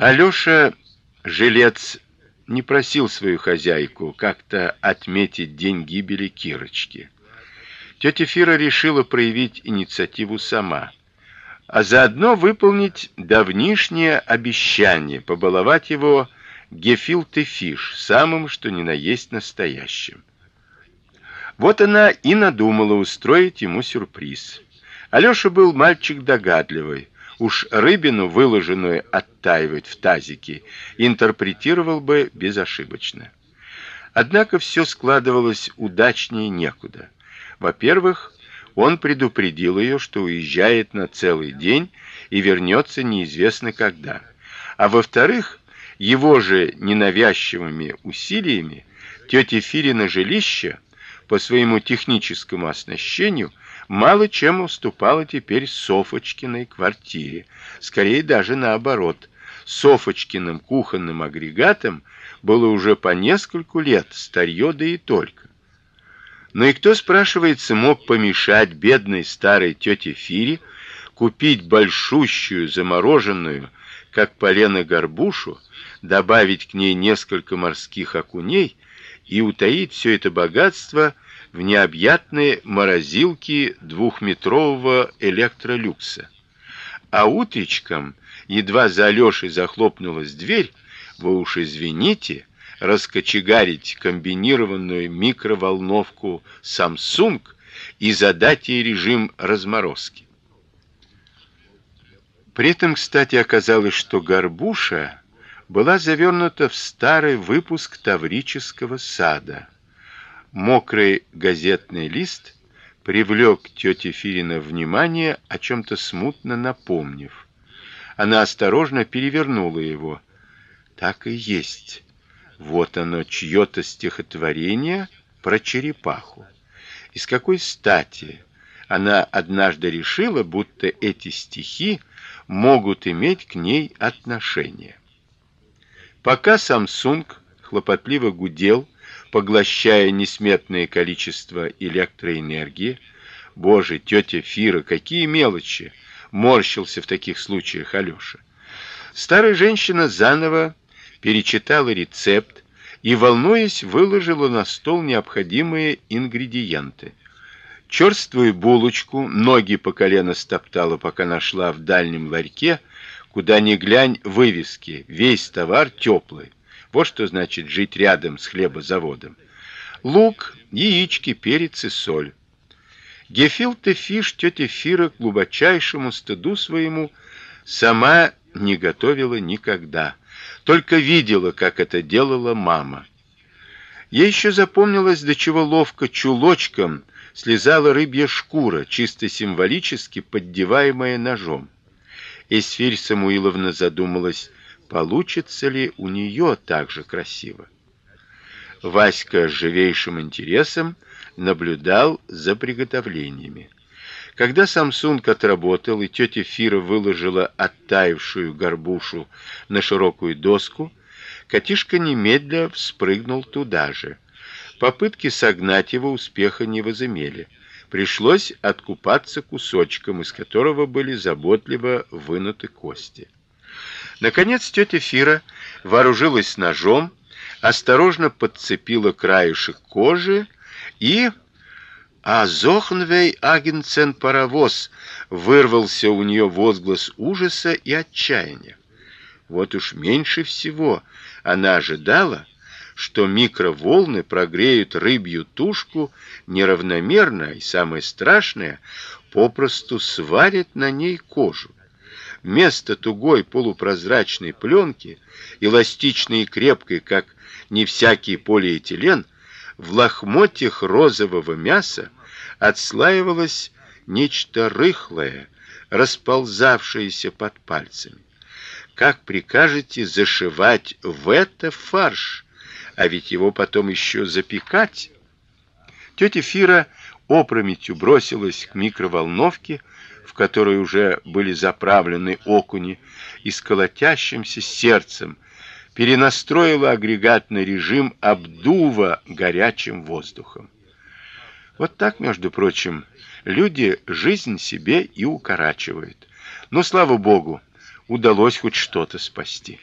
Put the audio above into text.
Алёша жилец не просил свою хозяйку как-то отметить день гибели Кирочки. Тётя Фира решила проявить инициативу сама, а заодно выполнить давнишнее обещание побаловать его гефилте фиш, самым что ни на есть настоящим. Вот она и надумала устроить ему сюрприз. Алёша был мальчик догадливый, уж рыбину, выложенную оттаивать в тазике, интерпретировал бы безошибочно. Однако все складывалось удачнее некуда. Во-первых, он предупредил ее, что уезжает на целый день и вернется неизвестно когда. А во-вторых, его же ненавязчивыми усилиями тётя Фирина жилище по своему техническому оснащению мало чем уступала теперь Софочкиной квартире, скорее даже наоборот. Софочкиным кухонным агрегатом было уже по нескольку лет старье да и только. Но и кто спрашивается мог помешать бедной старой тете Фире купить большущую замороженную, как полено горбушу, добавить к ней несколько морских окуней и утаить все это богатство в необъятные морозилки двухметрового электролюкса. А утречком, едва за Алёшей захлопнулась дверь, вы уж извините, раскочегарить комбинированную микроволновку Samsung и задать ей режим разморозки. При этом, кстати, оказалось, что горбуша была завернута в старый выпуск Таврического сада Мокрый газетный лист привлек тете Фирина внимание, о чем то смутно напомнив. Она осторожно перевернула его. Так и есть. Вот оно чьё-то стихотворение про черепаху. И с какой стати она однажды решила, будто эти стихи могут иметь к ней отношение. Пока Samsung хлопотливо гудел, поглощая несметное количество электроэнергии. Боже, тетя Фира, какие мелочи, морщился в таких случаях Алёша. Старая женщина заново перечитала рецепт и, волнуясь, выложила на стол необходимые ингредиенты. Черствую булочку, ноги по колено стоптала, пока нашла в дальнем ларьке, куда ни глянь вывески, весь товар теплый. Вот что значит жить рядом с хлебозаводом. Лук, яички, перец и соль. Гефилте фиш тетя Фира к глубочайшему стыду своему сама не готовила никогда, только видела, как это делала мама. Ей еще запомнилось, до чего ловко чулочком слезала рыбья шкура, чисто символически поддеваемая ножом. Эсфирь Самуиловна задумалась, получится ли у нее так же красиво. Васька с живейшим интересом наблюдал за приготовлениями. Когда Самсунг отработал и тетя Фира выложила оттаившую горбушу на широкую доску, Котишка немедля вспрыгнул туда же. Попытки согнать его успеха не возымели. Пришлось откупаться кусочком, из которого были заботливо вынуты кости. Наконец тетя Фира вооружилась ножом, осторожно подцепила краешек кожи и а зохнвей агенцен паровоз вырвался у нее возглас ужаса и отчаяния. Вот уж меньше всего она ожидала, что микроволны прогреют рыбью тушку неравномерно и самое страшное, попросту сварят на ней кожу. Вместо тугой полупрозрачной пленки, эластичной и крепкой, как не всякий полиэтилен, в лохмотьях розового мяса отслаивалось нечто рыхлое, расползавшееся под пальцами. Как прикажете зашивать в это фарш, а ведь его потом еще запекать? Тетя Фира опрометью бросилась к микроволновке, в которой уже были заправлены окуни, и с колотящимся сердцем перенастроила агрегатный режим обдува горячим воздухом. Вот так, между прочим, люди жизнь себе и укорачивают. Но слава богу, удалось хоть что-то спасти.